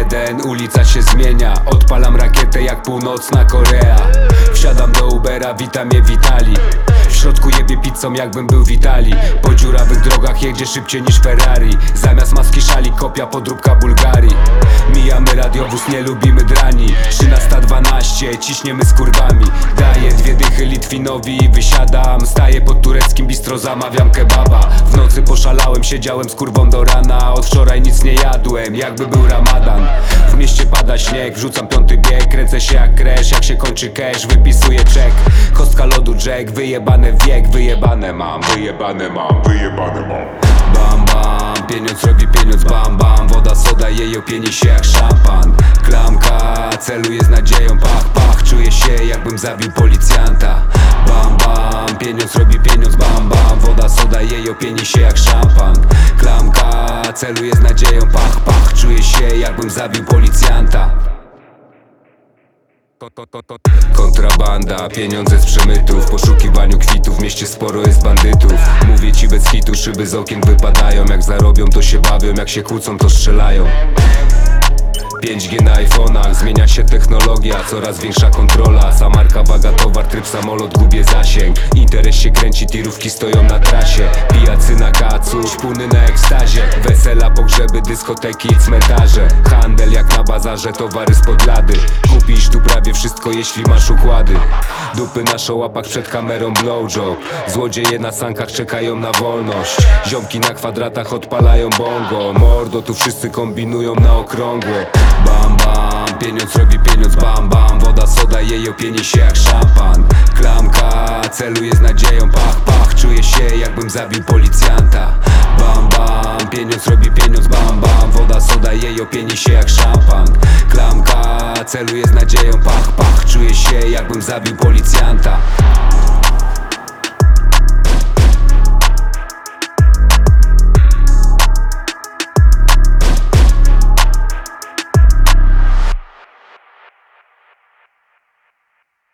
jeden, ulica się zmienia. Odpalam rakietę jak północna Korea. Wsiadam do Ubera, witam je Witali W środku jebie pizzą jakbym był Witali Po dziurawych drogach jedzie szybciej niż Ferrari. Zamiast maski szali kopia podróbka Bułgarii Mijamy radiowóz, nie lubimy drani 13.12, ciśniemy z kurwami Daję dwie dychy Litwinowi i wysiadam. Staję pod tureckim bistro, zamawiam kebaba. W nocy poszalałem, siedziałem z kurwą do rana. Od wczoraj nic nie jadłem, jakby był ramadan. W mieście pada śnieg, wrzucam piąty bieg. Kręcę się jak kresz, jak się kończy cash Wypisuję czek, kostka lodu Jack Wyjebane wiek, wyjebane mam. Wyjebane mam, wyjebane mam. Bam bam, pieniądz robi pieniądz bam bam. Woda soda jej opieni się jak szampan celuje z nadzieją pach pach. Czuję się jakbym zabił policjanta. Bam bam, pieniądz robi pieniądz bam bam. Woda soda jej opieni się jak szampan. Klamka, celuje z nadzieją pach pach. Czuję się jakbym zabił policjanta. Kontrabanda, pieniądze z przemytu W poszukiwaniu kwitów, w mieście sporo jest bandytów. Mówię ci bez hitu, szyby z okien wypadają. Jak zarobią to się bawią, jak się kłócą to strzelają 5G na iPhone'ach, zmienia się technologia, coraz większa kontrola. Samarka, waga, towar, tryb samolot, gubię zasięg. Interes się kręci, tirówki stoją na trasie. Pijacy na kacu, szpuny na ekstazie. Wesela, pogrzeby, dyskoteki i cmentarze. Handel jak na bazarze, towary spod lady. Kupisz wszystko, jeśli masz układy. Dupy na szołapach przed kamerą blowjob. Złodzieje na sankach czekają na wolność. Ziomki na kwadratach odpalają bongo. Mordo, tu wszyscy kombinują na okrągło Bam bam, pieniądz robi pieniądz bam bam. Woda soda jej opieni się jak szampan. Klamka, celuje z nadzieją pach pach. Czuję się jakbym zabił policjanta. Bam bam, pieniądz robi pieniądz bam bam. Woda soda jej opieni się jak szampan. Klamka, celuje z nadzieją pach pach Czuję się jakbym zabił policjanta